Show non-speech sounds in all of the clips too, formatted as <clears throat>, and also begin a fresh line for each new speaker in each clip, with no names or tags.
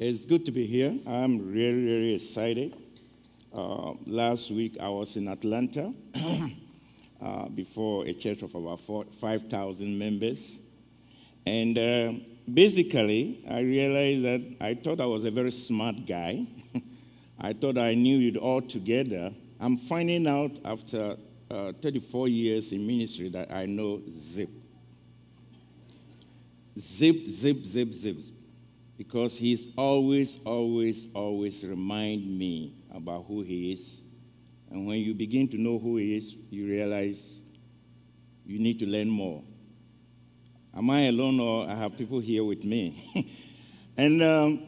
It's good to be here. I'm really, really excited. Uh, last week I was in Atlanta <clears throat> uh, before a church of about 5,000 members. And uh, basically, I realized that I thought I was a very smart guy. <laughs> I thought I knew it all together. I'm finding out after uh, 34 years in ministry that I know zip. Zip, zip, zip, zip because he's always, always, always remind me about who he is. And when you begin to know who he is, you realize you need to learn more. Am I alone or I have people here with me? <laughs> and um,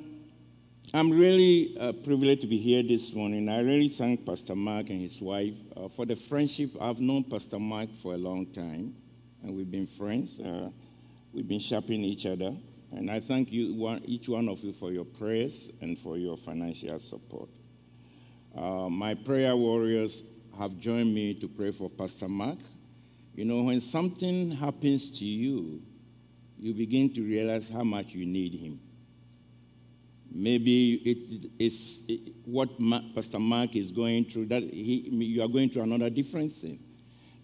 I'm really uh, privileged to be here this morning. I really thank Pastor Mark and his wife uh, for the friendship. I've known Pastor Mark for a long time, and we've been friends. Uh, we've been sharpening each other. And I thank you, each one of you, for your prayers and for your financial support. Uh, my prayer warriors have joined me to pray for Pastor Mark. You know, when something happens to you, you begin to realize how much you need him. Maybe it is what Pastor Mark is going through, that he, you are going through another different thing.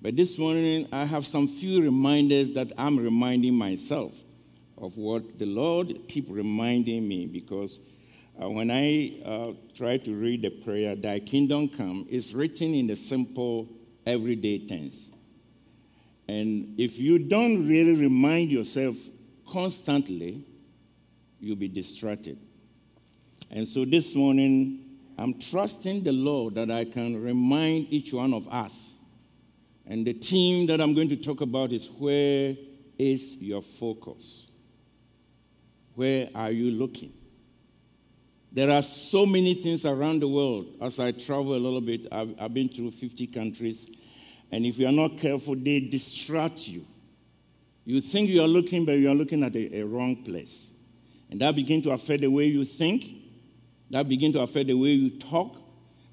But this morning, I have some few reminders that I'm reminding myself of what the Lord keep reminding me because uh, when I uh, try to read the prayer, Thy kingdom come, it's written in the simple everyday tense. And if you don't really remind yourself constantly, you'll be distracted. And so this morning, I'm trusting the Lord that I can remind each one of us. And the theme that I'm going to talk about is where is your focus? Where are you looking? There are so many things around the world. As I travel a little bit, I've, I've been through 50 countries, and if you are not careful, they distract you. You think you are looking, but you are looking at a, a wrong place. And that begins to affect the way you think, that begins to affect the way you talk,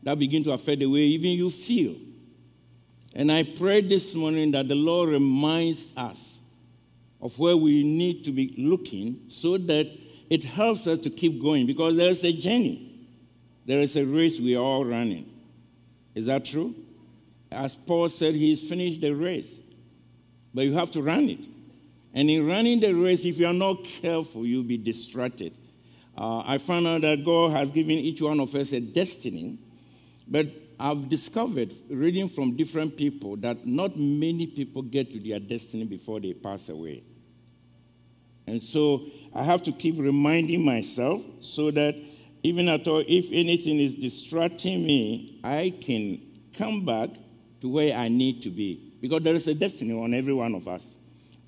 that begins to affect the way even you feel. And I pray this morning that the Lord reminds us of where we need to be looking so that it helps us to keep going because there's a journey. There is a race we are all running. Is that true? As Paul said, he's finished the race, but you have to run it. And in running the race, if you are not careful, you'll be distracted. Uh, I found out that God has given each one of us a destiny, but I've discovered, reading from different people, that not many people get to their destiny before they pass away. And so I have to keep reminding myself so that even at all, if anything is distracting me, I can come back to where I need to be. Because there is a destiny on every one of us.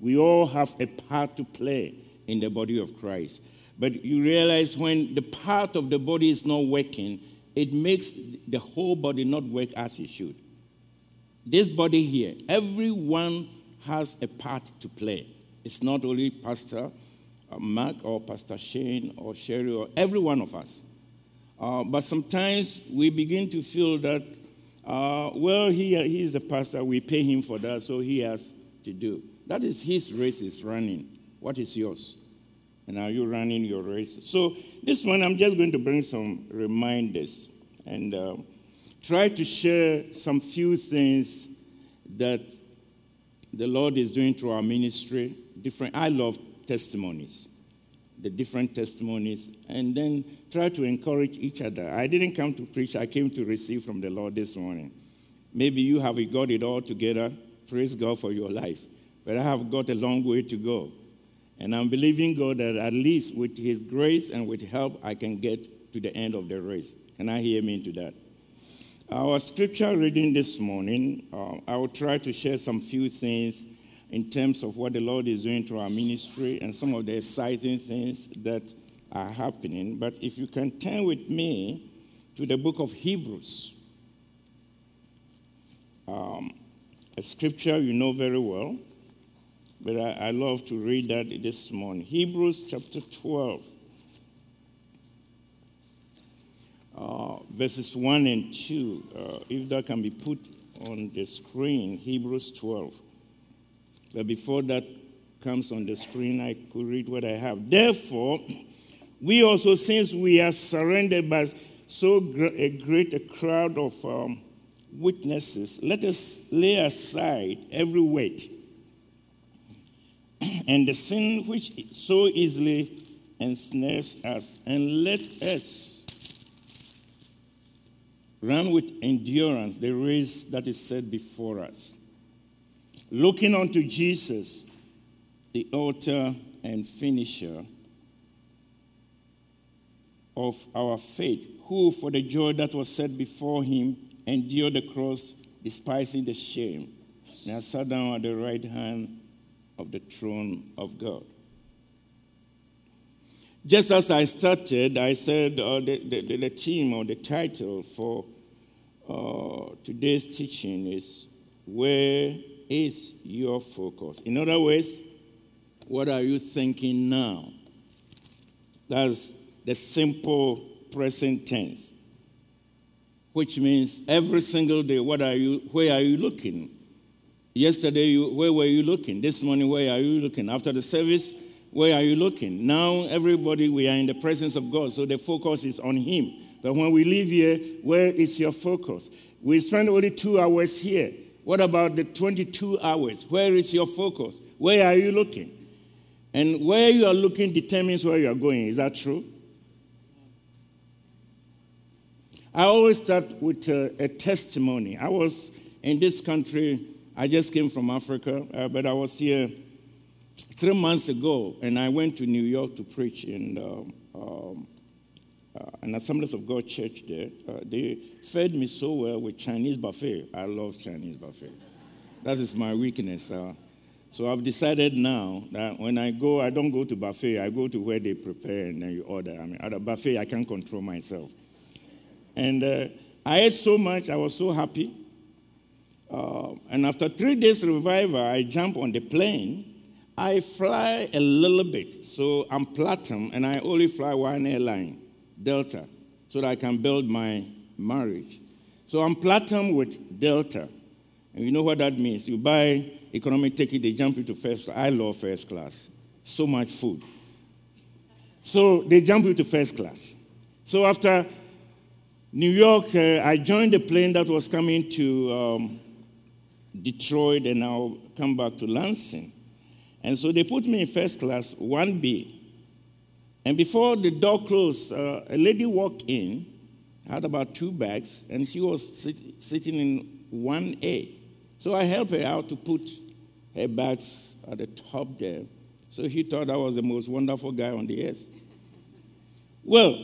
We all have a part to play in the body of Christ. But you realize when the part of the body is not working, it makes the whole body not work as it should. This body here, everyone has a part to play. It's not only Pastor uh, Mark or Pastor Shane or Sherry or every one of us. Uh, but sometimes we begin to feel that, uh, well, he, he's a pastor, we pay him for that, so he has to do. That is his race is running. What is yours? And are you running your race? So this one, I'm just going to bring some reminders and uh, try to share some few things that the Lord is doing through our ministry different, I love testimonies, the different testimonies, and then try to encourage each other. I didn't come to preach, I came to receive from the Lord this morning. Maybe you have got it all together. Praise God for your life. But I have got a long way to go. And I'm believing God that at least with His grace and with help, I can get to the end of the race. Can I hear me into that? Our scripture reading this morning, uh, I will try to share some few things in terms of what the Lord is doing through our ministry and some of the exciting things that are happening. But if you can turn with me to the book of Hebrews, um, a scripture you know very well, but I, I love to read that this morning. Hebrews chapter 12. Uh, verses 1 and 2, uh, if that can be put on the screen, Hebrews 12. But before that comes on the screen, I could read what I have. Therefore, We also, since we are surrounded by so a great a crowd of um, witnesses, let us lay aside every weight <clears throat> and the sin which so easily ensnares us, and let us run with endurance the race that is set before us. Looking unto Jesus, the author and finisher of our faith, who for the joy that was set before him endured the cross, despising the shame, and has sat down at the right hand of the throne of God. Just as I started, I said uh, the, the, the, theme or the title for uh, today's teaching is Where is Your Focus? In other words, what are you thinking now? That's the simple present tense, which means every single day, what are you, where are you looking? Yesterday, you, where were you looking? This morning, where are you looking? After the service, where are you looking? Now, everybody, we are in the presence of God, so the focus is on Him. But when we leave here, where is your focus? We spend only two hours here. What about the 22 hours? Where is your focus? Where are you looking? And where you are looking determines where you are going. Is that true? I always start with a, a testimony. I was in this country, I just came from Africa, uh, but I was here three months ago, and I went to New York to preach in um, um, an Assemblies of God church there. Uh, they fed me so well with Chinese buffet. I love Chinese buffet. That is my weakness. Uh, so I've decided now that when I go, I don't go to buffet. I go to where they prepare and then you order. I mean, at a buffet, I can't control myself. And uh, I ate so much, I was so happy. Uh, and after three days revival, I jump on the plane. I fly a little bit. So I'm platinum, and I only fly one airline, Delta, so that I can build my marriage. So I'm platinum with Delta. And you know what that means? You buy economic ticket, they jump into first class. I love first class. So much food. So they jump into first class. So after New York, uh, I joined the plane that was coming to um, Detroit and I'll come back to Lansing. And so they put me in first class, 1B. And before the door closed, uh, a lady walked in, had about two bags, and she was sit- sitting in 1A. So I helped her out to put her bags at the top there. So she thought I was the most wonderful guy on the earth. Well,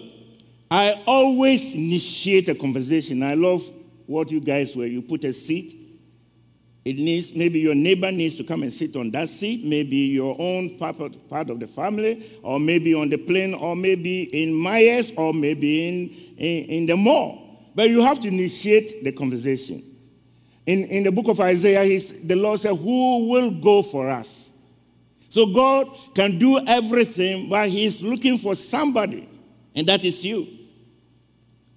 I always initiate a conversation. I love what you guys were. You put a seat. It needs maybe your neighbor needs to come and sit on that seat, maybe your own part of, part of the family, or maybe on the plane, or maybe in Meijer, or maybe in, in, in the mall. But you have to initiate the conversation. In, in the book of Isaiah, the Lord said, Who will go for us? So God can do everything, but He's looking for somebody and that is you.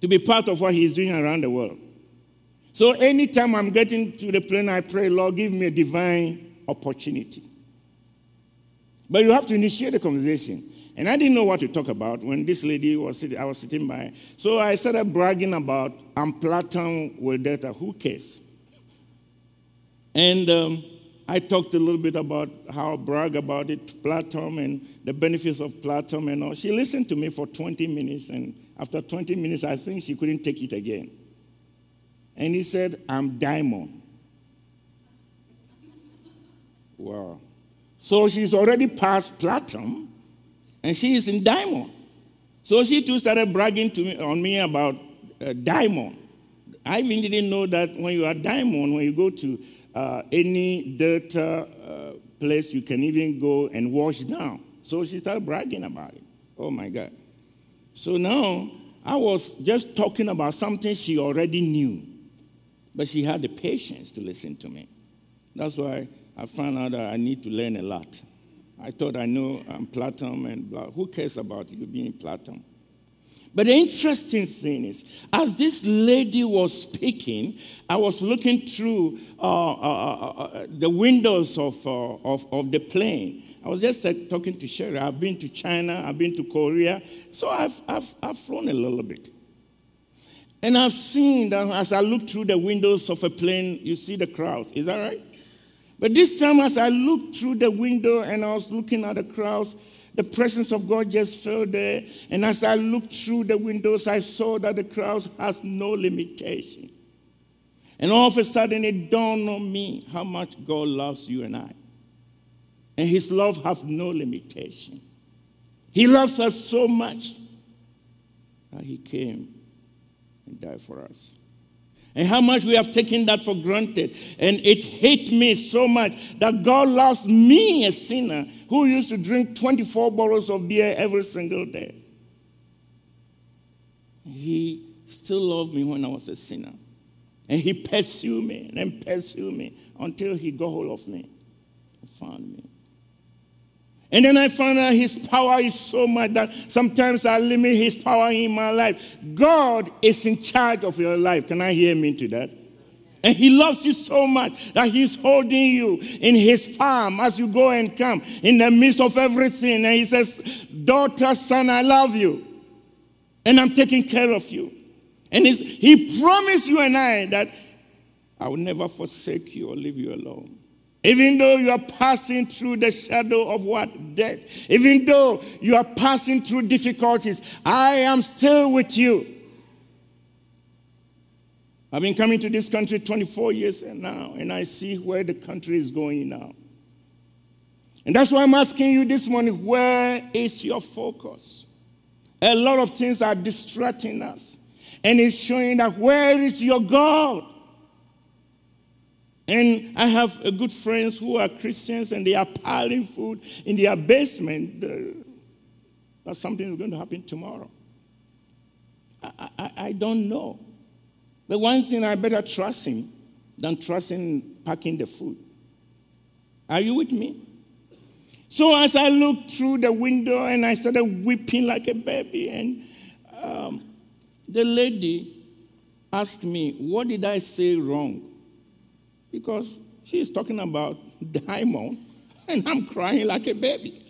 To be part of what He's doing around the world. So anytime I'm getting to the plane, I pray, Lord, give me a divine opportunity. But you have to initiate the conversation. And I didn't know what to talk about when this lady was sitting, I was sitting by. So I started bragging about I'm platinum with Delta. Who cares? And um, I talked a little bit about how I brag about it, platinum, and the benefits of platinum and all. She listened to me for 20 minutes, and after 20 minutes, I think she couldn't take it again. And he said, I'm diamond. Wow. So she's already past platinum, and she is in diamond. So she too started bragging to me, on me about uh, diamond. I even didn't know that when you are diamond, when you go to uh, any dirt uh, place you can even go and wash down. So she started bragging about it. Oh my God. So now I was just talking about something she already knew, but she had the patience to listen to me. That's why I found out that I need to learn a lot. I thought I know I'm platinum and blah. Who cares about you being platinum? But the interesting thing is, as this lady was speaking, I was looking through uh, uh, uh, uh the windows of, uh, of, of, the plane. I was just uh, talking to Sherry. I've been to China, I've been to Korea, so I've, I've, I've flown a little bit. And I've seen that as I look through the windows of a plane, you see the crowds. Is that right? But this time, as I looked through the window and I was looking at the crowds, the presence of God just fell there. And as I looked through the windows, I saw that the crowds has no limitation. And all of a sudden, it dawned on me how much God loves you and I. And his love has no limitation. He loves us so much that he came and died for us. And how much we have taken that for granted. And it hit me so much that God loves me, a sinner, who used to drink 24 bottles of beer every single day. He still loved me when I was a sinner. And he pursued me and pursued me until he got hold of me and found me. And then I found out his power is so much that sometimes I limit his power in my life. God is in charge of your life. Can I hear me to that? And he loves you so much that he's holding you in his palm as you go and come in the midst of everything. And he says, Daughter, son, I love you. And I'm taking care of you. And he promised you and I that I will never forsake you or leave you alone. Even though you are passing through the shadow of what? Death. Even though you are passing through difficulties, I am still with you. I've been coming to this country 24 years now, and I see where the country is going now. And that's why I'm asking you this morning where is your focus? A lot of things are distracting us, and it's showing that where is your God? And I have a good friends who are Christians and they are piling food in their basement. that something is going to happen tomorrow. I, I, I don't know. The one thing I better trust him than trusting packing the food. Are you with me? So as I looked through the window and I started weeping like a baby, and um, the lady asked me, What did I say wrong? Because she's talking about <laughs> diamond, and I'm crying like a baby.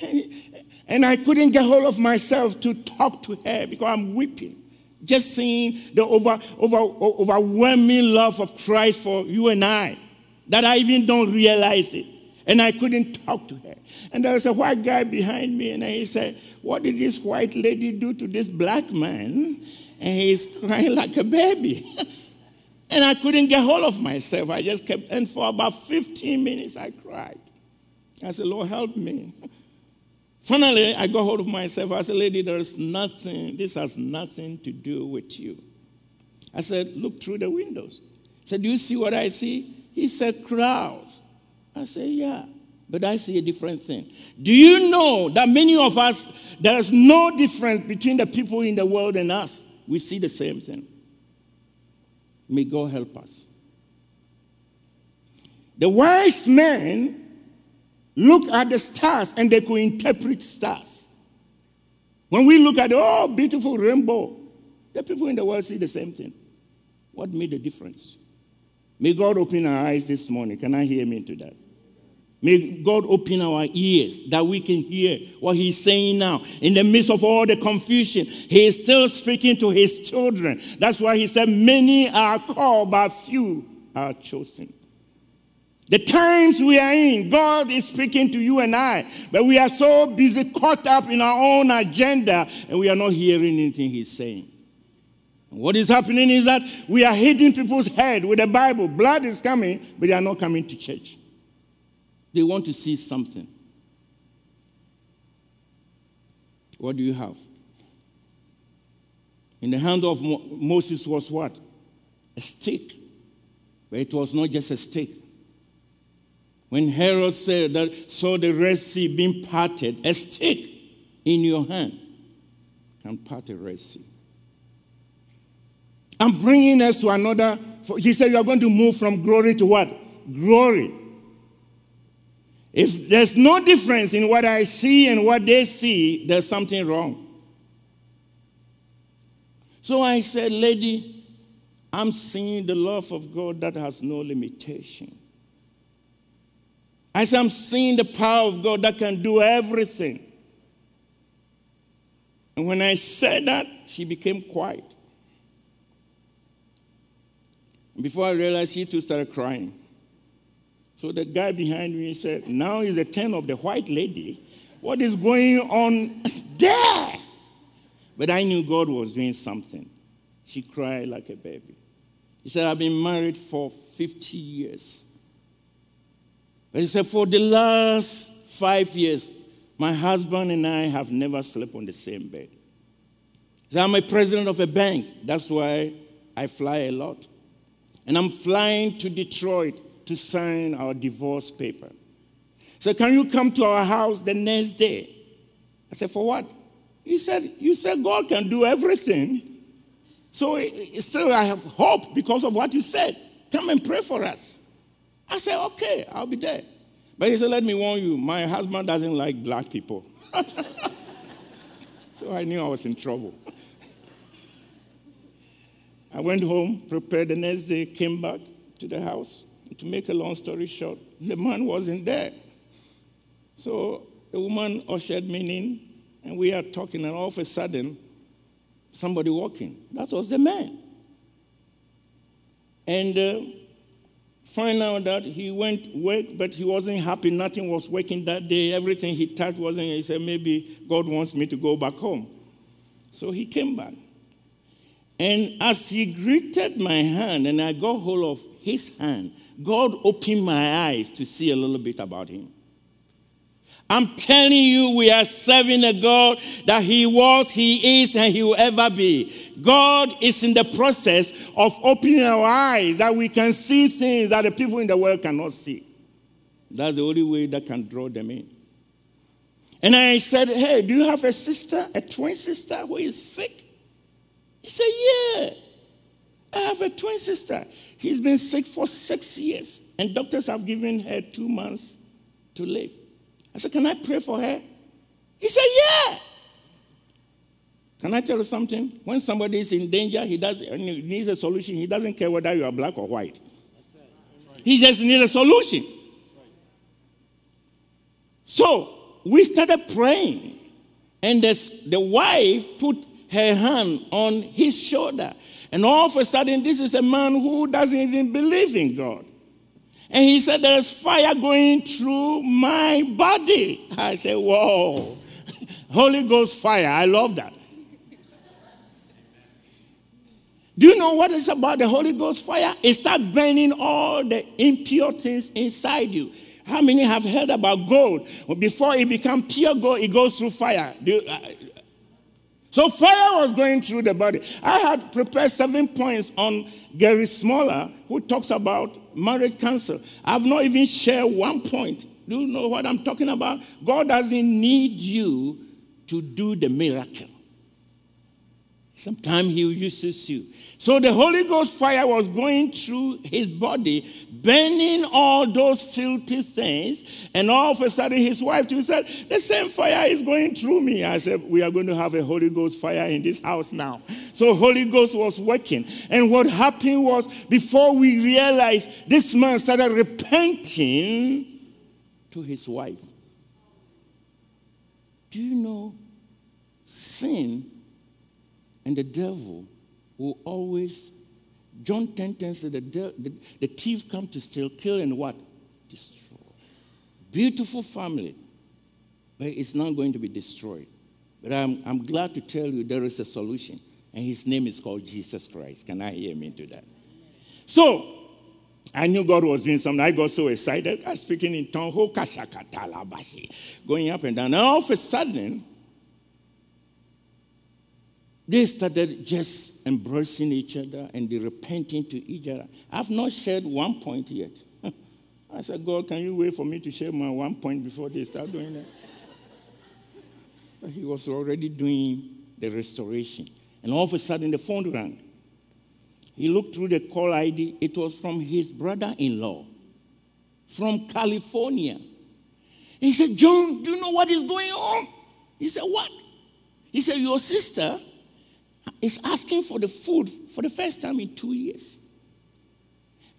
<laughs> and I couldn't get hold of myself to talk to her because I'm weeping. Just seeing the over, over, overwhelming love of Christ for you and I, that I even don't realize it. And I couldn't talk to her. And there was a white guy behind me, and he said, What did this white lady do to this black man? And he's crying like a baby. <laughs> And I couldn't get hold of myself. I just kept, and for about 15 minutes, I cried. I said, Lord, help me. Finally, I got hold of myself. I said, Lady, there's nothing, this has nothing to do with you. I said, Look through the windows. I said, Do you see what I see? He said, Crowds. I said, Yeah, but I see a different thing. Do you know that many of us, there's no difference between the people in the world and us? We see the same thing. May God help us. The wise men look at the stars and they could interpret stars. When we look at oh beautiful rainbow, the people in the world see the same thing. What made the difference? May God open our eyes this morning. Can I hear me into that? May God open our ears that we can hear what He's saying now. In the midst of all the confusion, He is still speaking to His children. That's why He said, Many are called, but few are chosen. The times we are in, God is speaking to you and I, but we are so busy caught up in our own agenda and we are not hearing anything He's saying. What is happening is that we are hitting people's head with the Bible. Blood is coming, but they are not coming to church. They want to see something. What do you have? In the hand of Mo- Moses was what? A stick. But it was not just a stick. When Herod said that saw the Red Sea being parted, a stick in your hand can part the Red Sea. I'm bringing us to another. He said, You are going to move from glory to what? Glory. If there's no difference in what I see and what they see, there's something wrong. So I said, Lady, I'm seeing the love of God that has no limitation. I said, I'm seeing the power of God that can do everything. And when I said that, she became quiet. Before I realized, she too started crying. So the guy behind me said, Now is the turn of the white lady. What is going on <coughs> there? But I knew God was doing something. She cried like a baby. He said, I've been married for 50 years. But he said, For the last five years, my husband and I have never slept on the same bed. He said, I'm a president of a bank. That's why I fly a lot. And I'm flying to Detroit to sign our divorce paper. So can you come to our house the next day? I said, For what? He said, You said God can do everything. So still I have hope because of what you said. Come and pray for us. I said, Okay, I'll be there. But he said, Let me warn you, my husband doesn't like black people. <laughs> so I knew I was in trouble. I went home, prepared the next day, came back to the house. To make a long story short, the man wasn't there. So the woman ushered me in, and we are talking, and all of a sudden, somebody walking. That was the man. And uh, find out that he went work, but he wasn't happy. Nothing was working that day. Everything he touched wasn't. He said, maybe God wants me to go back home. So he came back. And as he greeted my hand and I got hold of his hand, God opened my eyes to see a little bit about him. I'm telling you, we are serving a God that He was, He is, and He will ever be. God is in the process of opening our eyes that we can see things that the people in the world cannot see. That's the only way that can draw them in. And I said, Hey, do you have a sister, a twin sister who is sick? He said, Yeah, I have a twin sister. She's been sick for six years, and doctors have given her two months to live. I said, Can I pray for her? He said, Yeah. Can I tell you something? When somebody is in danger, he does he needs a solution. He doesn't care whether you are black or white. He just needs a solution. So we started praying, and the wife put her hand on his shoulder. And all of a sudden, this is a man who doesn't even believe in God. And he said, There's fire going through my body. <laughs> I said, Whoa, <laughs> Holy Ghost fire. I love that. Do you know what is about the Holy Ghost fire? It starts burning all the impure things inside you. How many have heard about gold? Before it becomes pure gold, it goes through fire. You, uh, so fire was going through the body. I had prepared seven points on Gary Smalley, who talks about marriage cancer. I've not even shared one point. Do you know what I'm talking about? God doesn't need you to do the miracle. Sometimes he uses you. So the Holy Ghost fire was going through his body, burning all those filthy things. And all of a sudden, his wife too said, The same fire is going through me. I said, We are going to have a Holy Ghost fire in this house now. So Holy Ghost was working. And what happened was, before we realized, this man started repenting to his wife. Do you know sin? And the devil will always, John 10 10 says, the, the, the thief come to steal, kill, and what? Destroy. Beautiful family, but it's not going to be destroyed. But I'm, I'm glad to tell you there is a solution, and his name is called Jesus Christ. Can I hear me to that? So, I knew God was doing something. I got so excited. I was speaking in tongue, oh, going up and down. And all of a sudden, they started just embracing each other and they repenting to each other. I've not shared one point yet. <laughs> I said, God, can you wait for me to share my one point before they start doing that? But he was already doing the restoration. And all of a sudden, the phone rang. He looked through the call ID. It was from his brother in law from California. He said, John, do you know what is going on? He said, What? He said, Your sister is asking for the food for the first time in two years.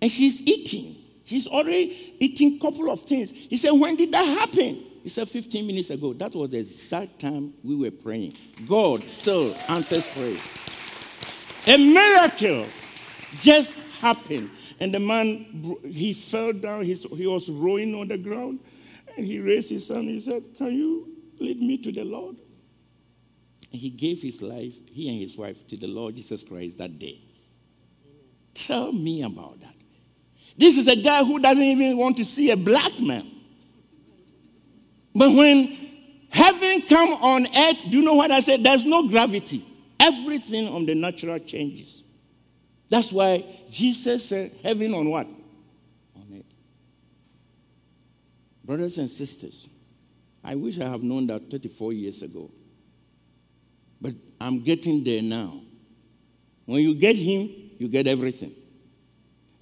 And she's eating. She's already eating a couple of things. He said, When did that happen? He said, 15 minutes ago. That was the exact time we were praying. God still answers prayers. A miracle just happened. And the man, he fell down. he was rolling on the ground. And he raised his son. He said, Can you lead me to the Lord? And he gave his life, he and his wife, to the Lord Jesus Christ that day. Tell me about that. This is a guy who doesn't even want to see a black man. But when heaven come on earth, do you know what I said? There's no gravity. Everything on the natural changes. That's why Jesus said, heaven on what? On earth. Brothers and sisters, I wish I have known that 34 years ago. I'm getting there now. When you get him, you get everything.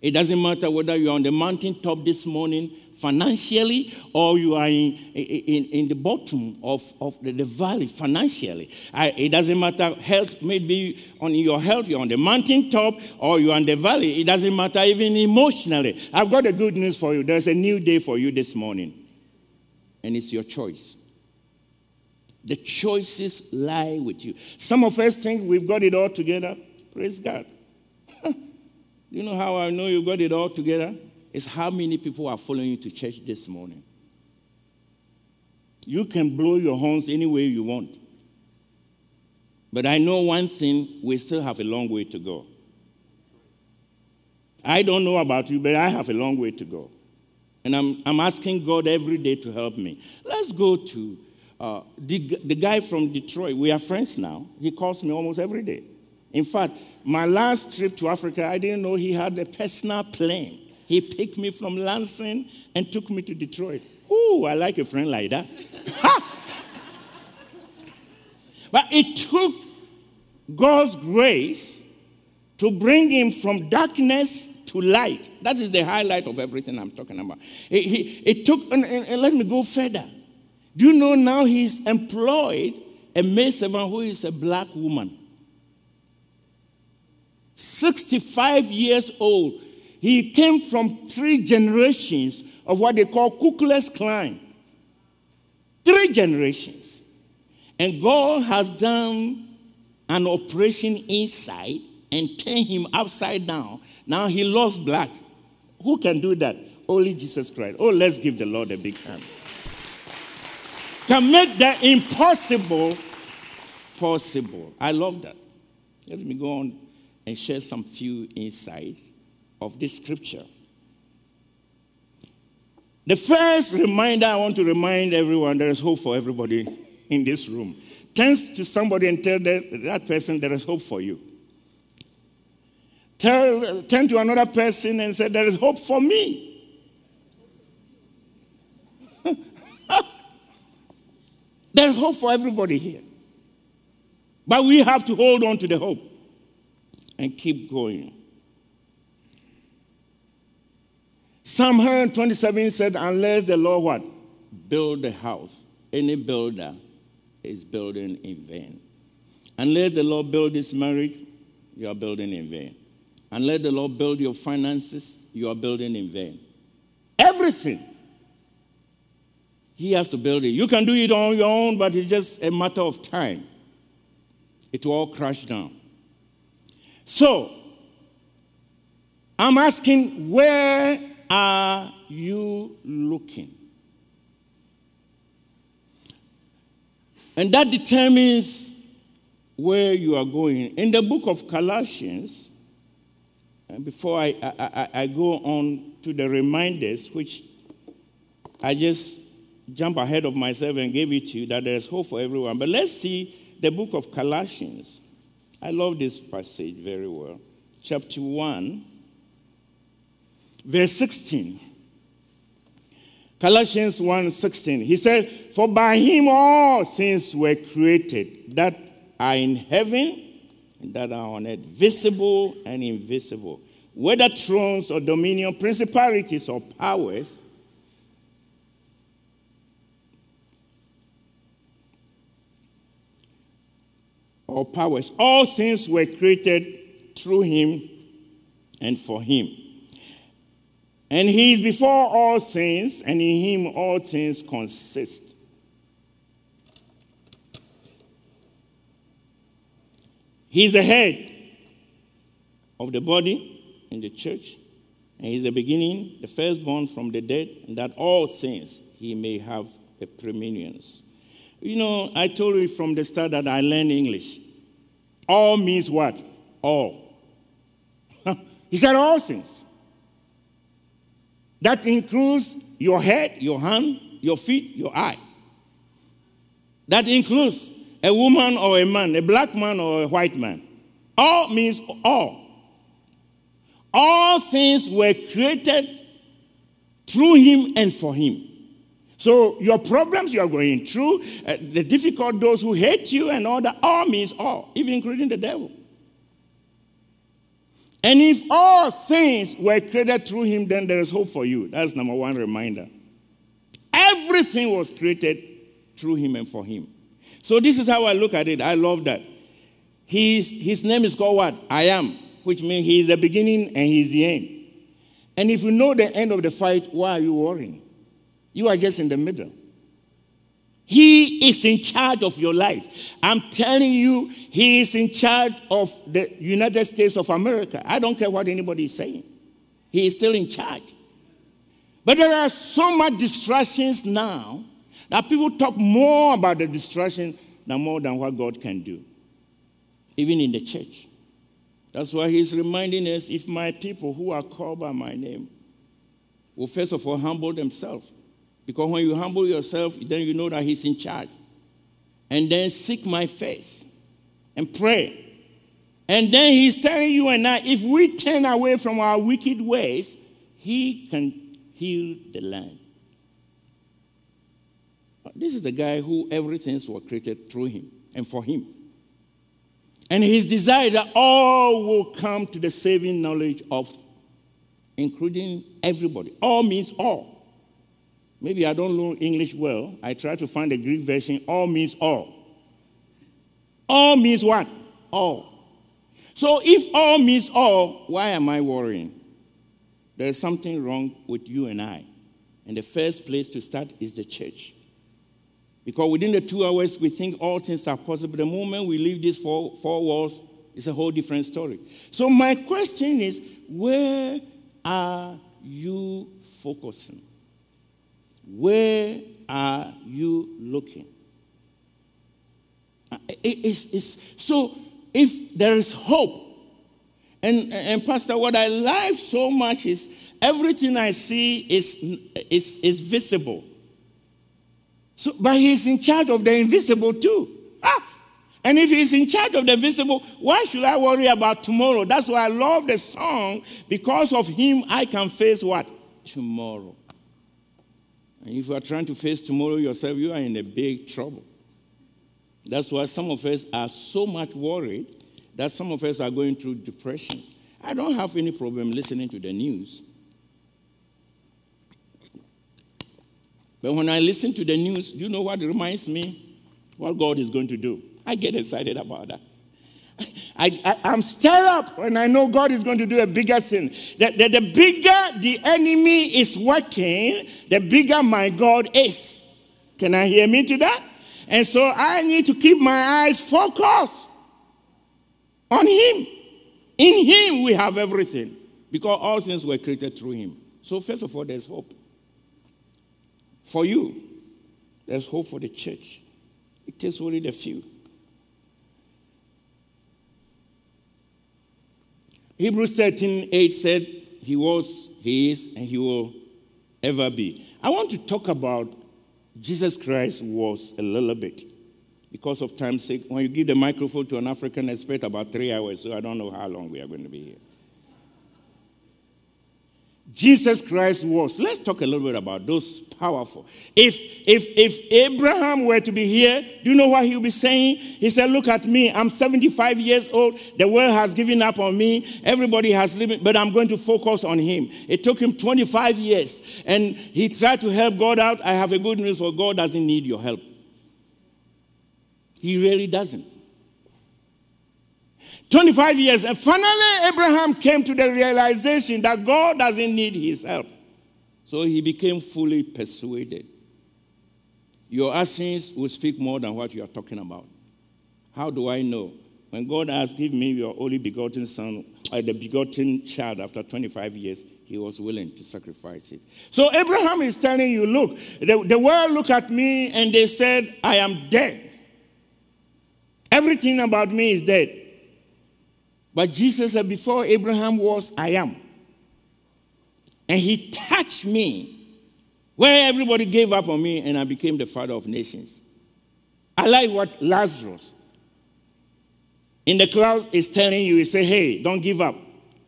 It doesn't matter whether you're on the mountaintop this morning financially or you are in, in, in the bottom of, of the, the valley financially. I, it doesn't matter health, maybe on your health, you're on the mountaintop or you're on the valley. It doesn't matter even emotionally. I've got the good news for you. There's a new day for you this morning, and it's your choice. The choices lie with you. Some of us think we've got it all together. Praise God. you know how I know you've got it all together? It's how many people are following you to church this morning. You can blow your horns any way you want. But I know one thing we still have a long way to go. I don't know about you, but I have a long way to go. And I'm, I'm asking God every day to help me. Let's go to uh, the, the guy from Detroit, we are friends now. He calls me almost every day. In fact, my last trip to Africa, I didn't know he had a personal plane. He picked me from Lansing and took me to Detroit. Ooh, I like a friend like that. but it took God's grace to bring him from darkness to light. That is the highlight of everything I'm talking about. It, it, it took, and, and, and let me go further. Do you know now he's employed a maid servant who is a black woman? 65 years old. He came from three generations of what they call Ku Klux Klan. Three generations. And God has done an operation inside and turned him upside down. Now he lost black. Who can do that? Only Jesus Christ. Oh, let's give the Lord a big hand can make the impossible possible. I love that. Let me go on and share some few insights of this scripture. The first reminder I want to remind everyone there is hope for everybody in this room. Turn to somebody and tell that, person there is hope for you. Tell, turn to another person and say, There is hope for me. There's hope for everybody here. But we have to hold on to the hope and keep going. Psalm 127 said, Unless the Lord what? Build the house, any builder is building in vain. Unless the Lord build this marriage, you are building in vain. Unless the Lord build your finances, you are building in vain. Everything he has to build it. You can do it on your own, but it's just a matter of time. It will all crash down. So, I'm asking, where are you looking? And that determines where you are going. In the book of Colossians, and before I, I, I, I go on to the reminders, which I just jump ahead of myself and gave it to you that there's hope for everyone. But let's see the book of Colossians. I love this passage very well. Chapter 1, verse 16. Colossians 1 16. He said, For by him all things were created that are in heaven and that are on earth, visible and invisible, whether thrones or dominion, principalities or powers or powers. All things were created through him and for him. And he is before all things, and in him all things consist. He is the head of the body in the church, and he is the beginning, the firstborn from the dead, and that all things he may have the preeminence. You know, I told you from the start that I learned English. All means what? All. <laughs> he said all things. That includes your head, your hand, your feet, your eye. That includes a woman or a man, a black man or a white man. All means all. All things were created through him and for him. So your problems you are going through, uh, the difficult, those who hate you and all the armies, all, even including the devil. And if all things were created through him, then there is hope for you. That's number one reminder. Everything was created through him and for him. So this is how I look at it. I love that. He's, his name is called what? I am, which means he is the beginning and he is the end. And if you know the end of the fight, why are you worrying? You are just in the middle. He is in charge of your life. I'm telling you, He is in charge of the United States of America. I don't care what anybody is saying. He is still in charge. But there are so much distractions now that people talk more about the distraction than more than what God can do, even in the church. That's why He's reminding us if my people who are called by my name will first of all humble themselves because when you humble yourself, then you know that He's in charge. And then seek my face and pray. And then He's telling you and I if we turn away from our wicked ways, He can heal the land. This is the guy who everything was created through him and for him. And his desire that all will come to the saving knowledge of, including everybody. All means all. Maybe I don't know English well. I try to find the Greek version. All means all. All means what? All. So if all means all, why am I worrying? There's something wrong with you and I. And the first place to start is the church. Because within the two hours, we think all things are possible. The moment we leave these four, four walls, it's a whole different story. So, my question is where are you focusing? Where are you looking? Uh, it's, it's, so if there is hope, and, and Pastor, what I like so much is everything I see is, is, is visible. So, but he's in charge of the invisible too. Ah! And if he's in charge of the visible, why should I worry about tomorrow? That's why I love the song. Because of him, I can face what? Tomorrow. And if you are trying to face tomorrow yourself, you are in a big trouble. That's why some of us are so much worried that some of us are going through depression. I don't have any problem listening to the news. But when I listen to the news, do you know what reminds me? What God is going to do. I get excited about that. <laughs> I, am stirred up when I know God is going to do a bigger thing. That the, the bigger the enemy is working, the bigger my God is. Can I hear me to that? And so I need to keep my eyes focused on Him. In Him we have everything because all things were created through Him. So, first of all, there's hope. For you, there's hope for the church. It takes only the few. Hebrews 13 8 said, He was, He is, and He will ever be. I want to talk about Jesus Christ was a little bit because of time's sake. When you give the microphone to an African expert, about three hours, so I don't know how long we are going to be here. Jesus Christ was. Let's talk a little bit about those powerful. If if if Abraham were to be here, do you know what he would be saying? He said, "Look at me. I'm 75 years old. The world has given up on me. Everybody has lived, but I'm going to focus on him." It took him 25 years, and he tried to help God out. I have a good news for God doesn't need your help. He really doesn't. 25 years. And finally, Abraham came to the realization that God doesn't need his help. So he became fully persuaded. Your actions will speak more than what you are talking about. How do I know? When God asked, Give me your only begotten son, uh, the begotten child after 25 years, he was willing to sacrifice it. So Abraham is telling you, Look, the, the world looked at me and they said, I am dead. Everything about me is dead. But Jesus said, Before Abraham was, I am. And he touched me where everybody gave up on me and I became the father of nations. I like what Lazarus in the clouds is telling you, he said, Hey, don't give up.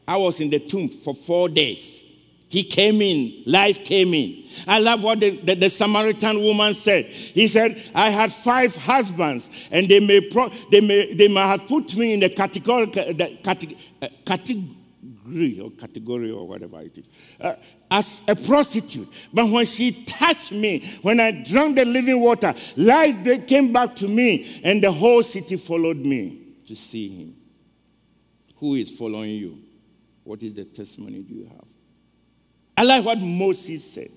I was in the tomb for four days. He came in, life came in. I love what the, the, the, Samaritan woman said. He said, I had five husbands, and they may, pro, they may, they may have put me in the category, the category, uh, category or category or whatever it is. Uh, as a prostitute. But when she touched me, when I drank the living water, life came back to me, and the whole city followed me to see him. Who is following you? What is the testimony do you have? I like what Moses said.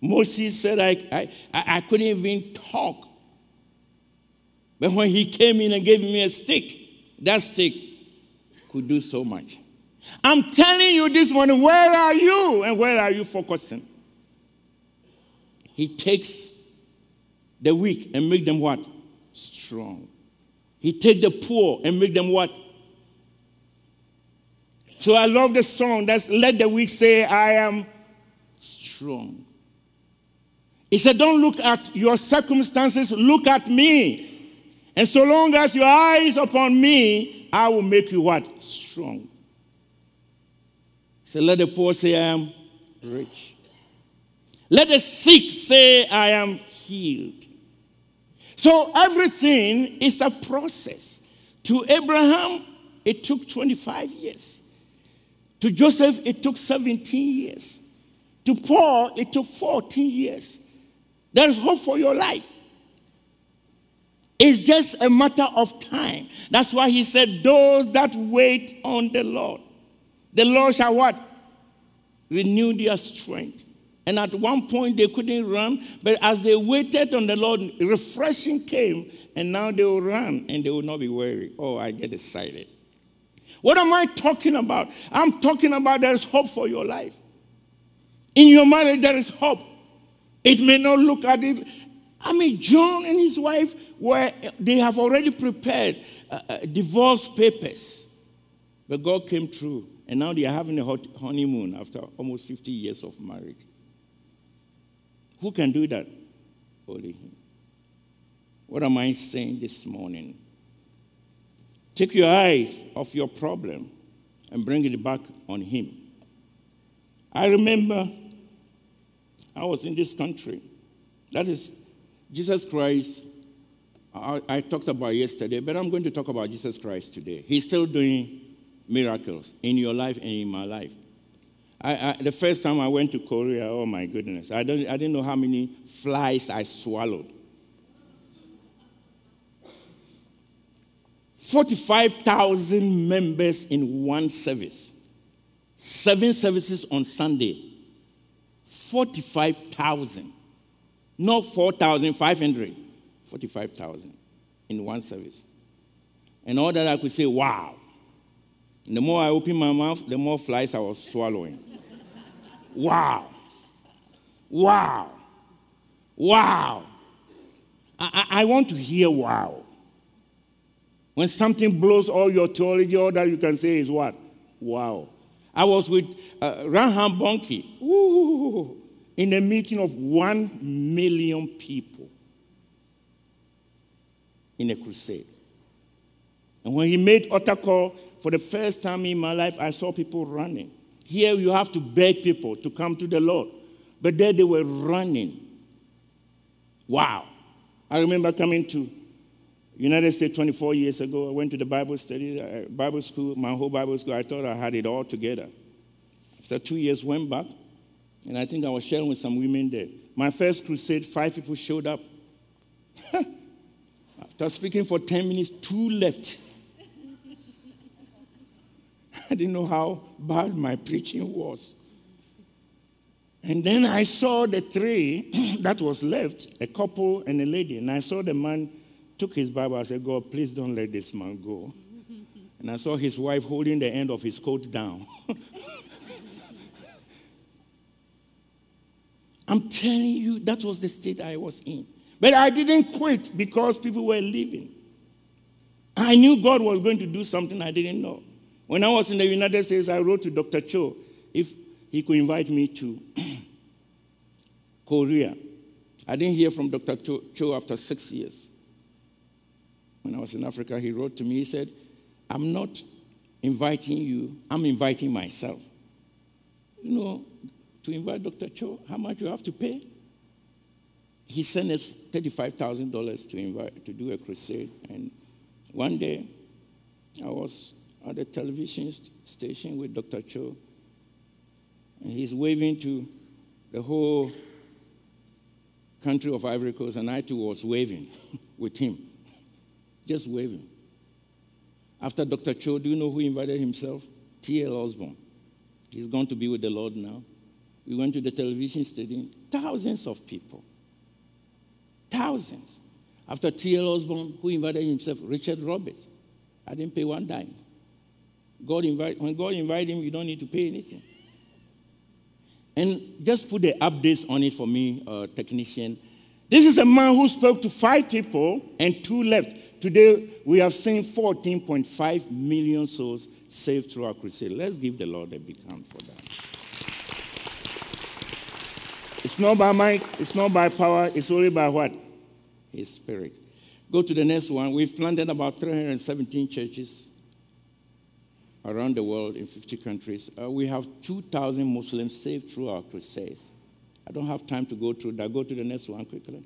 Moses said, I, I, I couldn't even talk. But when he came in and gave me a stick, that stick could do so much. I'm telling you this morning, where are you and where are you focusing? He takes the weak and make them what? Strong. He take the poor and make them what? So I love the song that's let the weak say, I am strong. He said, Don't look at your circumstances, look at me. And so long as your eyes upon me, I will make you what? Strong. So let the poor say, I am rich. Let the sick say, I am healed. So everything is a process. To Abraham, it took 25 years. To Joseph, it took 17 years. To Paul, it took 14 years. There is hope for your life. It's just a matter of time. That's why he said, Those that wait on the Lord. The Lord shall what? Renew their strength. And at one point they couldn't run, but as they waited on the Lord, refreshing came, and now they will run and they will not be weary. Oh, I get excited. What am I talking about? I'm talking about there is hope for your life. In your marriage, there is hope. It may not look at it. I mean, John and his wife were, they have already prepared uh, uh, divorce papers. But God came through and now they are having a hot honeymoon after almost 50 years of marriage. Who can do that? Only Him. What am I saying this morning? Take your eyes off your problem and bring it back on Him. I remember I was in this country. That is Jesus Christ. I, I, talked about yesterday, but I'm going to talk about Jesus Christ today. He's still doing miracles in your life and in my life. I, I, the first time I went to Korea, oh my goodness, I, don't, I didn't know how many flies I swallowed. 45,000 members in one service, seven services on Sunday. 45,000. Not 4,500, 45,000 in one service. And all that I could say, wow. And the more I opened my mouth, the more flies I was swallowing. wow. Wow. Wow. I, I, want to hear wow. When something blows all your theology, all that you can say is what? Wow. I was with uh, Reinhard Bonnke in a meeting of one million people in a crusade. And when he made altar call, for the first time in my life, I saw people running. Here, you have to beg people to come to the Lord. But there they were running. Wow. I remember coming to United States 24 years ago. I went to the Bible study, uh, Bible school, my whole Bible school. I thought I had it all together. After two years, went back, and I think I was sharing with some women there. My first crusade, five people showed up. <laughs> After speaking for 10 minutes, two left. <laughs> I didn't know how bad my preaching was. And then I saw the three <clears throat> that was left, a couple and a lady. And I saw the man took his Bible. I said, God, please don't let this man go. And I saw his wife holding the end of his coat down. <laughs> I'm telling you, that was the state I was in. But I didn't quit because people were leaving. I knew God was going to do something I didn't know. When I was in the United States, I wrote to Dr. Cho if he could invite me to <clears throat> Korea. I didn't hear from Dr. Cho, Cho after six years. When I was in Africa, he wrote to me, he said, I'm not inviting you, I'm inviting myself. You know, to invite Dr. Cho, how much you have to pay? He sent us $35,000 to invite to do a crusade. And one day, I was at the television station with Dr. Cho, and he's waving to the whole country of Ivory Coast, and I too was waving <laughs> with him, just waving. After Dr. Cho, do you know who invited himself? T.L. Osborn. He's going to be with the Lord now. We went to the television stadium, thousands of people. Thousands. After T.L. Osborn, who invited himself? Richard Roberts. I didn't pay one dime. God invite, when God invited him, you don't need to pay anything. And just put the updates on it for me, uh, technician. This is a man who spoke to five people and two left. Today, we have seen 14.5 million souls saved through our crusade. Let's give the Lord a big hand for that. It's not by might, it's not by power, it's only by what? His spirit. Go to the next one. We've planted about 317 churches around the world in 50 countries. Uh, we have 2,000 Muslims saved through our crusades. I don't have time to go through that. Go to the next one quickly.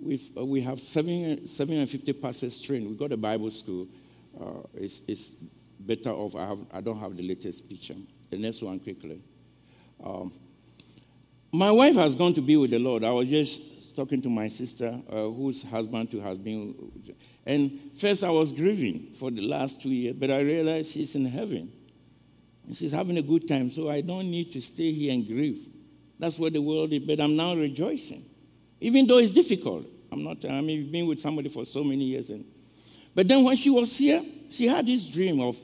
We've, uh, we have 750 pastors trained. We've got a Bible school. Uh, it's, it's, better off. I, have, I don't have the latest picture. The next one quickly. Um, my wife has gone to be with the Lord. I was just talking to my sister, uh, whose husband too has been and first, I was grieving for the last two years, but I realized she's in heaven. And she's having a good time, so I don't need to stay here and grieve. That's what the world is, but I'm now rejoicing. Even though it's difficult. I'm not, I mean, I've been with somebody for so many years. And, but then when she was here, she had this dream of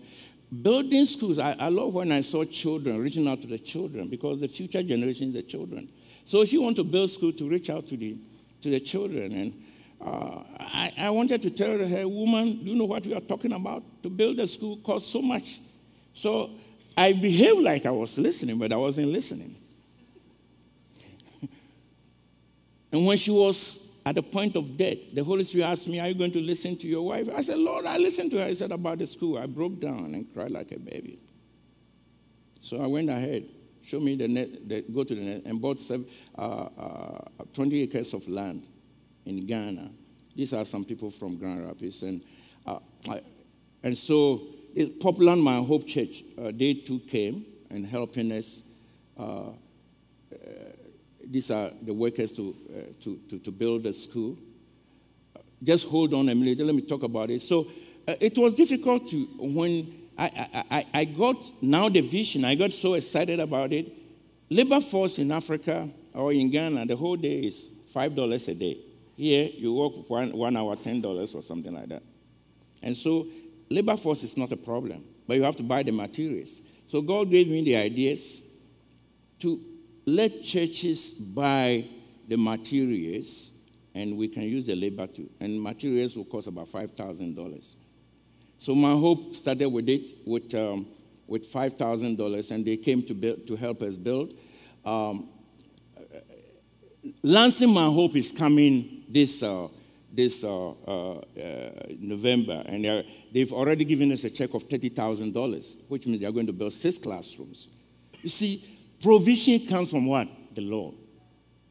building schools. I, I love when I saw children reaching out to the children because the future generation is the children. So she wanted to build school to reach out to the, to the children. And uh, I, I, wanted to tell her, woman, do you know what we are talking about? To build a school costs so much. So I behaved like I was listening, but I wasn't listening. And when she was at the point of death, the Holy Spirit asked me, Are you going to listen to your wife? I said, Lord, I listened to her. I said about the school. I broke down and cried like a baby. So I went ahead, show me the net, the, go to the net, and bought seven, uh, uh, 20 acres of land in Ghana. These are some people from Grand Rapids. And, uh, I, and so, it, Poplar My Hope Church, uh, they too came and helping us. These are the workers to, uh, to, to, to, build the school. Just hold on a minute, let me talk about it. So, uh, it was difficult to, when I, I, I got now the vision, I got so excited about it. Labor force in Africa or in Ghana, the whole day is $5 a day. Here, you work for one, one hour, $10 or something like that. And so, labor force is not a problem, but you have to buy the materials. So, God gave me the ideas to let churches buy the materials and we can use the labor too. And materials will cost about $5,000. So, my hope started with it, with, um, with $5,000, and they came to, build, to help us build. Um, Lansing My Hope is coming this, uh, this uh, uh, November, and they've already given us a check of $30,000, which means they're going to build six classrooms. You see, provision comes from what? The Lord.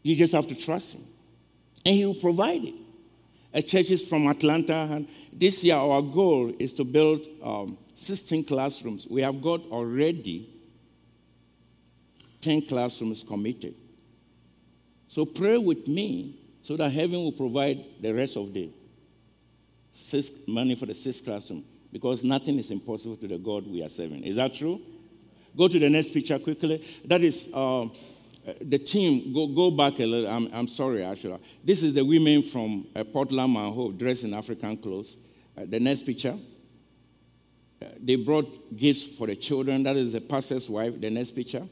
You just have to trust Him, and He will provide it. A church is from Atlanta, and this year our goal is to build um, 16 classrooms. We have got already 10 classrooms committed. So pray with me so that heaven will provide the rest of the six, money for the sixth classroom because nothing is impossible to the God we are serving. Is that true? Go to the next picture quickly. That is uh, uh, the team, go, go back a little. I'm, I'm sorry, actually. This is the women from uh, Portland, Mount Hope, dressed in African clothes. Uh, the next picture. Uh, they brought gifts for the children. That is the pastor's wife. The next picture.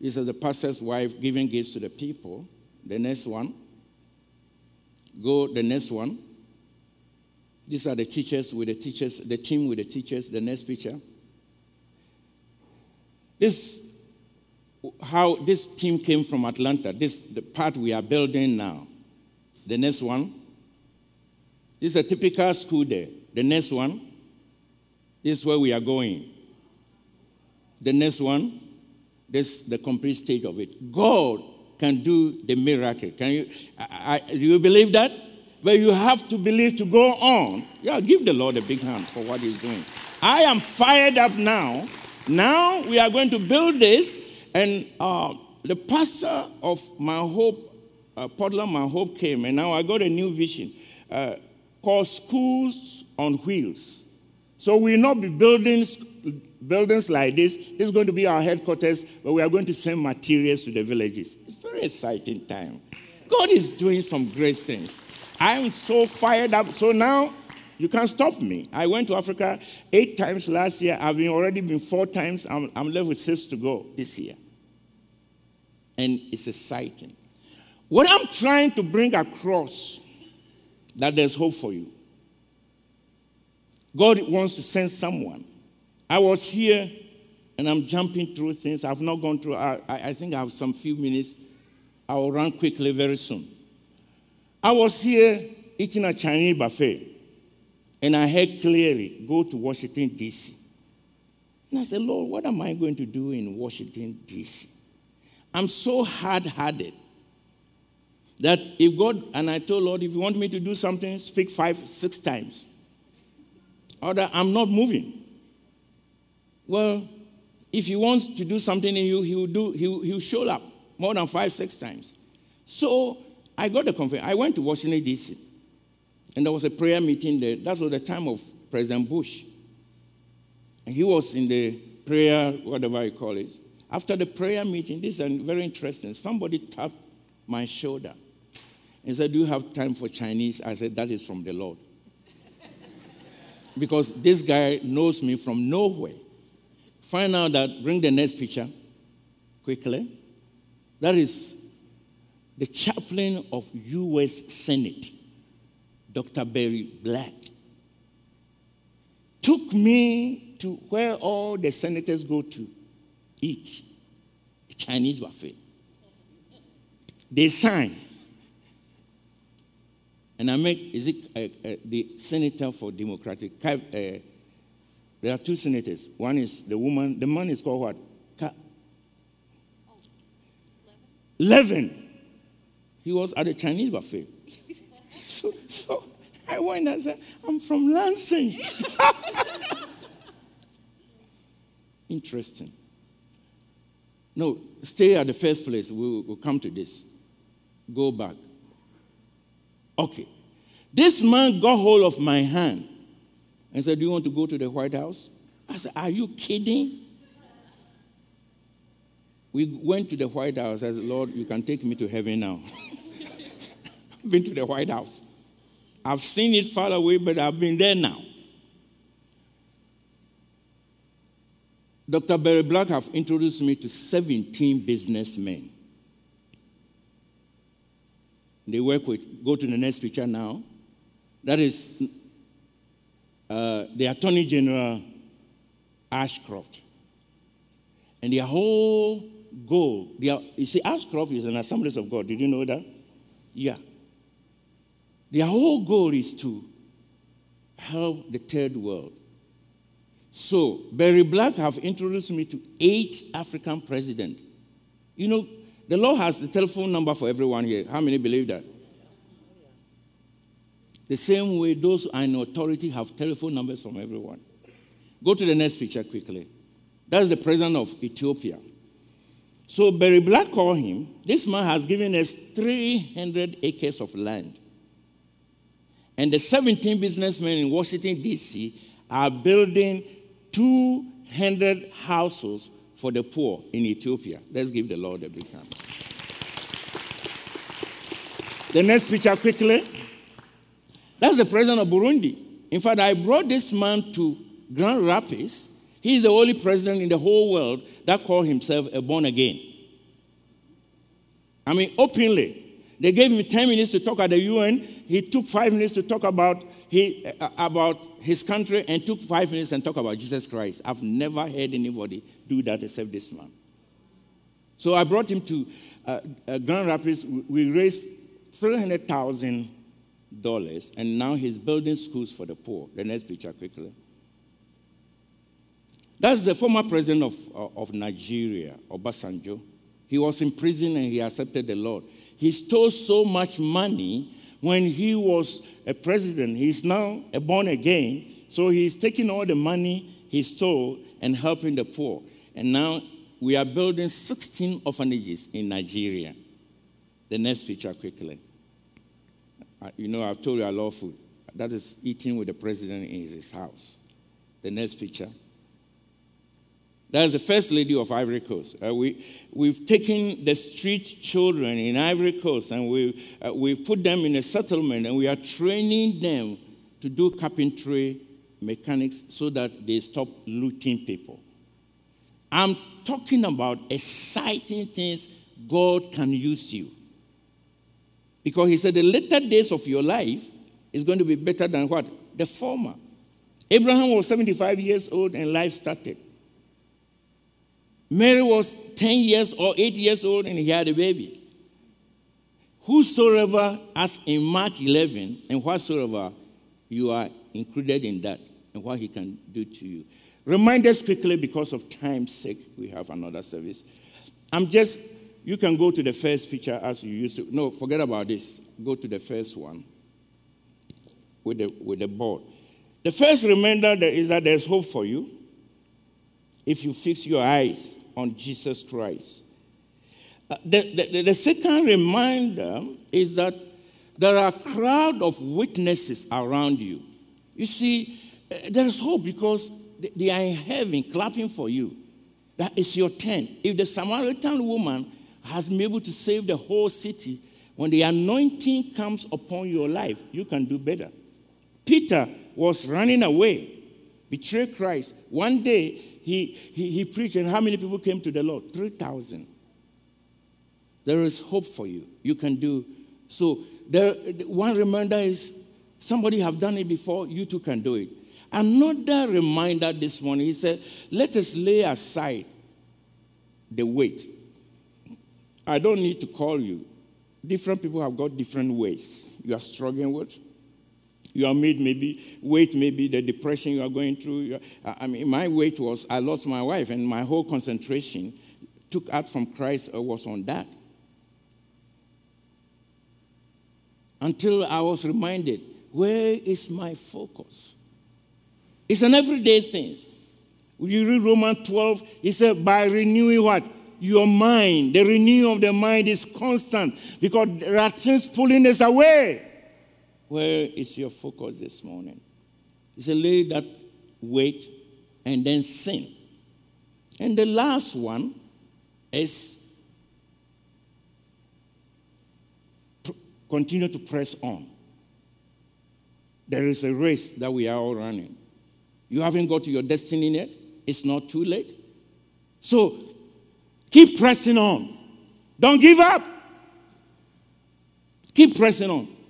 This is the pastor's wife giving gifts to the people. The next one. Go the next one. These are the teachers with the teachers, the team with the teachers. The next picture. This how this team came from Atlanta. This the part we are building now. The next one. This is a typical school day. The next one. This is where we are going. The next one. This is the complete state of it. God can do the miracle. Can you? I, I, do you believe that? But you have to believe to go on. Yeah, give the Lord a big hand for what He's doing. I am fired up now. Now we are going to build this, and uh, the pastor of my hope, uh, Portland, my hope came, and now I got a new vision uh, called Schools on Wheels. So we will not be building buildings like this. This is going to be our headquarters, but we are going to send materials to the villages. It's a very exciting time. God is doing some great things. I'm so fired up. So now you can't stop me. I went to Africa eight times last year. I've been already been four times. I'm, I'm left with six to go this year. And it's exciting. What I'm trying to bring across that there's hope for you. God wants to send someone. I was here and I'm jumping through things. I've not gone through, I, I think I have some few minutes. I will run quickly very soon. I was here eating a Chinese buffet, and I heard clearly, go to Washington, D.C. And I said, Lord, what am I going to do in Washington, D.C.? I'm so hard hearted that if God, and I told Lord, if you want me to do something, speak five, six times. Or that I'm not moving. Well, if he wants to do something in you, he will do, he will, he will show up more than five, six times. So I got the confirmation. I went to Washington, D.C., and there was a prayer meeting there. That was the time of President Bush. And he was in the prayer, whatever you call it. After the prayer meeting, this is very interesting. Somebody tapped my shoulder and said, Do you have time for Chinese? I said, That is from the Lord. because this guy knows me from nowhere. Find out that, bring the next picture quickly. That is the chaplain of U.S. Senate, Dr. Barry Black, took me to where all the senators go to eat Chinese buffet. They sign. And I met is it uh, uh, the senator for Democratic? Uh, there are two senators. One is the woman, the man is called what? Ka- Levin. He was at a Chinese buffet. <laughs> so, so I went and said, I'm from Lansing. <laughs> Interesting. No, stay at the first place. We'll, we'll come to this. Go back. Okay. This man got hold of my hand and said, Do you want to go to the White House? I said, Are you kidding? We went to the White House. I said, Lord, you can take me to heaven now. <laughs> I've been to the White House. I've seen it far away, but I've been there now. Dr. Barry Black have introduced me to 17 businessmen. They work with, go to the next picture now. That is uh, the Attorney General Ashcroft. And their whole goal, their, you see, Ashcroft is an Assemblies of God. Did you know that? Yeah. Their whole goal is to help the third world. So, Barry Black have introduced me to eight African presidents. You know, the law has the telephone number for everyone here. How many believe that? The same way those in authority have telephone numbers from everyone. Go to the next picture quickly. That's the president of Ethiopia. So Barry Black called him. This man has given us 300 acres of land. And the 17 businessmen in Washington, D.C. are building 200 houses for the poor in Ethiopia. Let's give the Lord a big hand. The next picture, quickly. That's the president of Burundi. In fact, I brought this man to Grand Rapids. He's the only president in the whole world that called himself a born again. I mean, openly. They gave him 10 minutes to talk at the UN. He took five minutes to talk about, he, uh, about his country and took five minutes and talk about Jesus Christ. I've never heard anybody do that except this man. So I brought him to uh, uh, Grand Rapids. We raised $300,000 and now he's building schools for the poor. The next picture, quickly. That's the former president of, uh, of Nigeria, Obasanjo. He was in prison and he accepted the Lord. He stole so much money when he was a president. He's now a born again. So he's taking all the money he stole and helping the poor. And now we are building 16 orphanages in Nigeria. The next picture, quickly. Uh, you know, I've told you I love food. That is eating with the president in his house. The next picture. That's the first lady of Ivory Coast. Uh, we, we've taken the street children in Ivory Coast and we, uh, we've put them in a settlement and we are training them to do carpentry mechanics so that they stop looting people. I'm talking about exciting things God can use you. Because he said the later days of your life is going to be better than what? The former. Abraham was 75 years old and life started. Mary was 10 years or 8 years old and he had a baby. Whosoever, as in Mark 11, and whatsoever, you are included in that and what he can do to you. Remind us quickly because of time's sake, we have another service. I'm just, you can go to the first picture as you used to. No, forget about this. Go to the first one with the, with the board. The first reminder is that there's hope for you if you fix your eyes on Jesus Christ. Uh, the, the, the second reminder is that there are a crowd of witnesses around you. You see, uh, there is hope because they are in heaven clapping for you. That is your turn. If the Samaritan woman has been able to save the whole city, when the anointing comes upon your life, you can do better. Peter was running away, betrayed Christ. One day, he, he, he preached, and how many people came to the Lord? 3,000. There is hope for you. You can do so. There, one reminder is somebody have done it before, you too can do it. Another reminder this morning, he said, let us lay aside the weight. I don't need to call you. Different people have got different ways you are struggling with. You are made maybe weight, maybe the depression you are going through. I mean, my weight was I lost my wife, and my whole concentration took out from Christ uh, was on that. Until I was reminded, where is my focus? It's an everyday thing. You read Romans 12, he said, by renewing what? Your mind. The renewing of the mind is constant because there are things pulling us away. Where is your focus this morning? He said, lay that weight and then sin. And the last one is continue to press on. There is a race that we are all running. You haven't got to your destiny yet. It's not too late. So keep pressing on. Don't give up. Keep pressing on.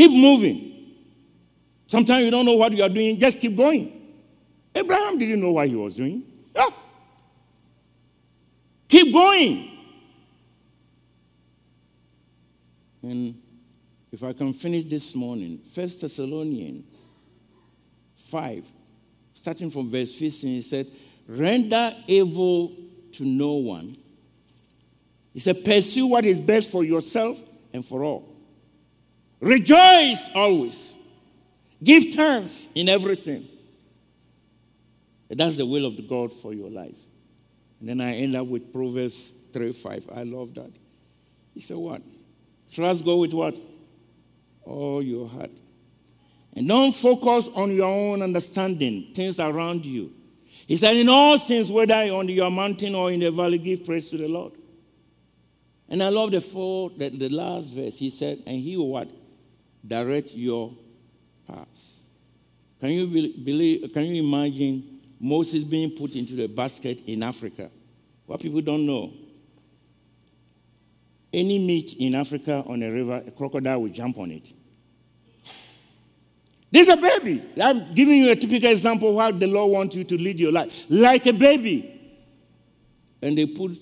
Keep moving. Sometimes you don't know what you are doing, just keep going. Abraham didn't know what he was doing. Yeah. Keep going. And if I can finish this morning, First Thessalonians 5, starting from verse 15, he said, Render evil to no one. He said, Pursue what is best for yourself and for all. Rejoice always. Give thanks in everything. That's the will of the God for your life. And then I end up with Proverbs 3 5. I love that. He said, What? Trust God with what? All your heart. And don't focus on your own understanding, things around you. He said, In all things, whether on your mountain or in the valley, give praise to the Lord. And I love the four, the, the last verse. He said, And he will what? Direct your path. Can you believe, can you imagine Moses being put into the basket in Africa? What people don't know. Any meat in Africa on a river, a crocodile will jump on it. This is a baby. I'm giving you a typical example of how the Lord wants you to lead your life. Like a baby. And they put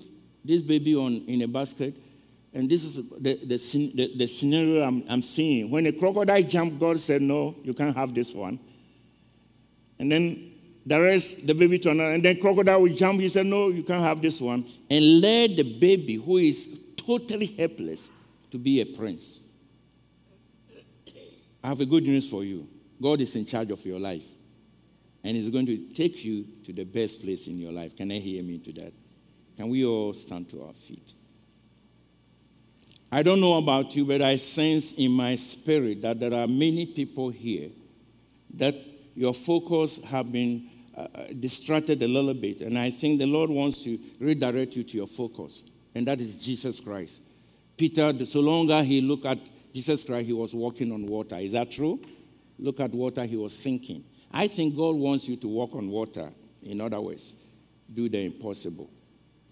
this baby on in a basket. And this is the, the, the, the scenario I'm, I'm seeing. When a crocodile jumped, God said, No, you can't have this one. And then the rest, the baby to another. And then crocodile will jump. He said, No, you can't have this one. And led the baby, who is totally helpless, to be a prince. I have a good news for you. God is in charge of your life. And He's going to take you to the best place in your life. Can I hear me to that? Can we all stand to our feet? I don't know about you, but I sense in my spirit that there are many people here that your focus have been uh, uh distracted a little bit. And I think the Lord wants to redirect you to your focus, and that is Jesus Christ. Peter, so long as he looked at Jesus Christ, he was walking on water. Is that true? Look at water, he was sinking. I think God wants you to walk on water. In other words, do the impossible.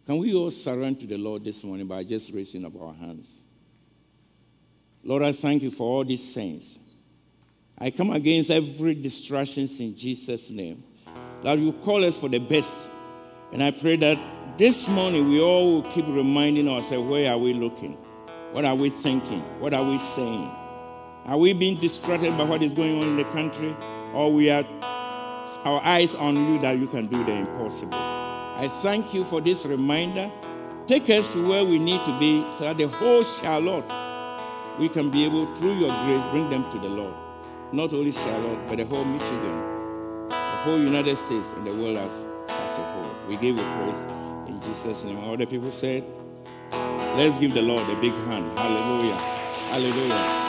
Can we all surrender to the Lord this morning by just raising up our hands? Lord, I thank you for all these saints. I come against every distraction in Jesus' name. Lord, you call us for the best. And I pray that this morning we all will keep reminding ourselves where are we looking? What are we thinking? What are we saying? Are we being distracted by what is going on in the country? Or we are our eyes on you that you can do the impossible? I thank you for this reminder. Take us to where we need to be so that the whole Charlotte, we can be able, through your grace, bring them to the Lord. Not only Charlotte, but the whole Michigan, the whole United States, and the world as, as a whole. We give you praise in Jesus' name. All the people said, Let's give the Lord a big hand. Hallelujah. Hallelujah.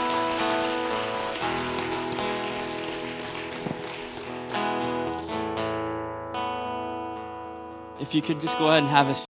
if you could just go ahead and have a